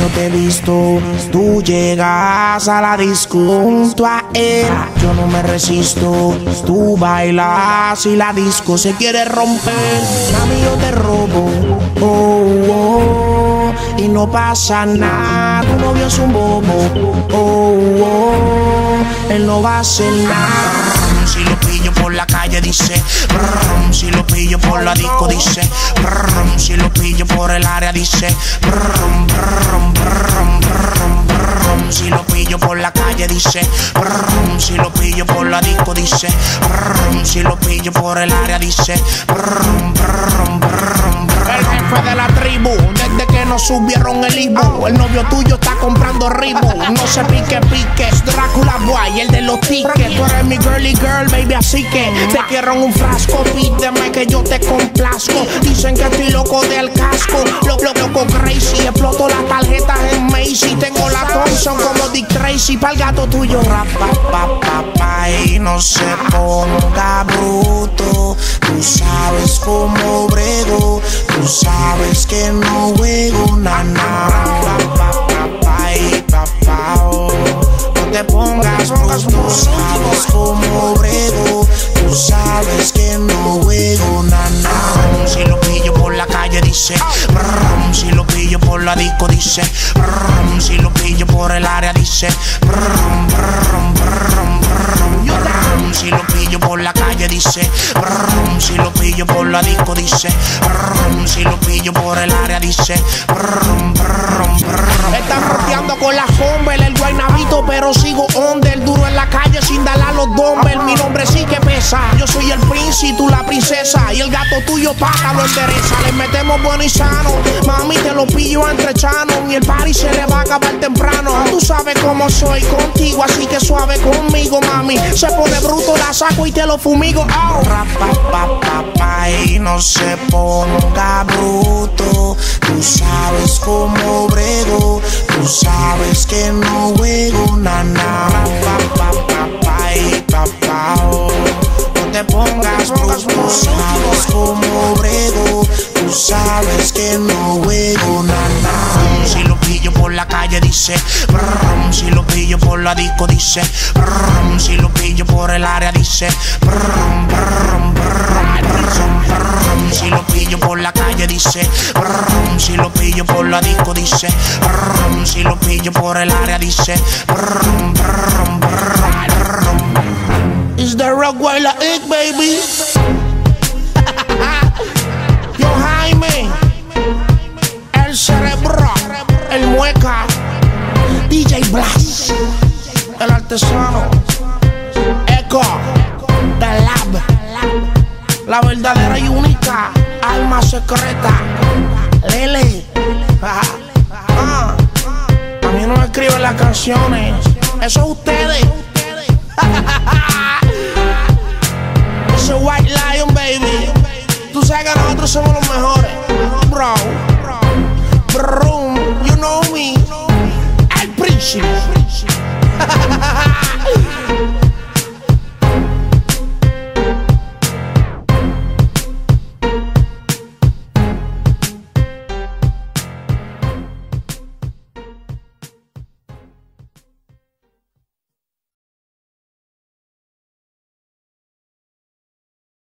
Yo te he visto. Tú llegas a la disco junto a él. Yo no me resisto. Tú bailas y la disco se quiere romper. Mami, yo te robo. Oh, oh. Y no pasa nada. Tu novio es un bobo. Oh, oh. Él no va a hacer nada. Si lo pillo por la calle dice, brum, si lo pillo por la disco dice, si lo pillo por el área dice, brum, brum, dice, brum, si lo pillo por la disco dice, brum, si lo pillo por el área dice, brum, brum, brum, el jefe de la tribu, desde que nos subieron el Ibu. El novio tuyo está comprando Ribu. No se pique, pique. Drácula Boy, el de los tickets. Tú eres mi girly girl, baby, así que te quiero en un frasco. Pídeme que yo te complazco. Dicen que estoy loco del casco. Loco, loco, crazy. Exploto las tarjetas Tracy. Pa'l gato tuyo. Rapa, pa, pa, pa, y no se ponga bruto. Tú sabes cómo brego. Tú sabes que no juego nada. No te pongas bruto. Tú sabes cómo brego. Tú sabes que no juego nada. Si lo pillo por la calle dice. Si lo pillo por la disco dice. Por el área dice. brum, brum, brum, brum. Si lo pillo por la calle dice. brum, Si lo pillo por la disco dice. brum, Si lo pillo por el área dice. brum, brum, brum. Están rodeando con la sombra el guaynabito, pero sigo under. Duro en la calle sin darle a los dumbbells. Mi nombre sí que Yo soy el príncipe, tú la princesa. Y el gato tuyo paga lo endereza. Le metemos bueno y sano. Mami, te lo pillo entre chano. Y el party se le va a acabar temprano. Tú sabes cómo soy contigo, así que suave conmigo, mami. Se pone bruto, la saco y te lo fumigo. Oh. Pa, pa, pa, y no se ponga bruto. Tú sabes cómo brego. Tú sabes que no juego nada. Si lo pillo por la calle dice, si lo pillo por la disco dice, si lo pillo por el área dice, si lo pillo por la calle dice, si lo pillo por la disco dice, si lo pillo por el área dice. Rock la egg, baby? Yo, Jaime, el cerebro, el mueca, DJ Blas, el artesano, Echo, The Lab, la verdadera y única alma secreta, Lele. Ah, a mí no me escriben las canciones, eso es ustedes. White Lion, baby. Tú sabes que nosotros somos los mejores. Bro. Brum. You know me. El príncipe.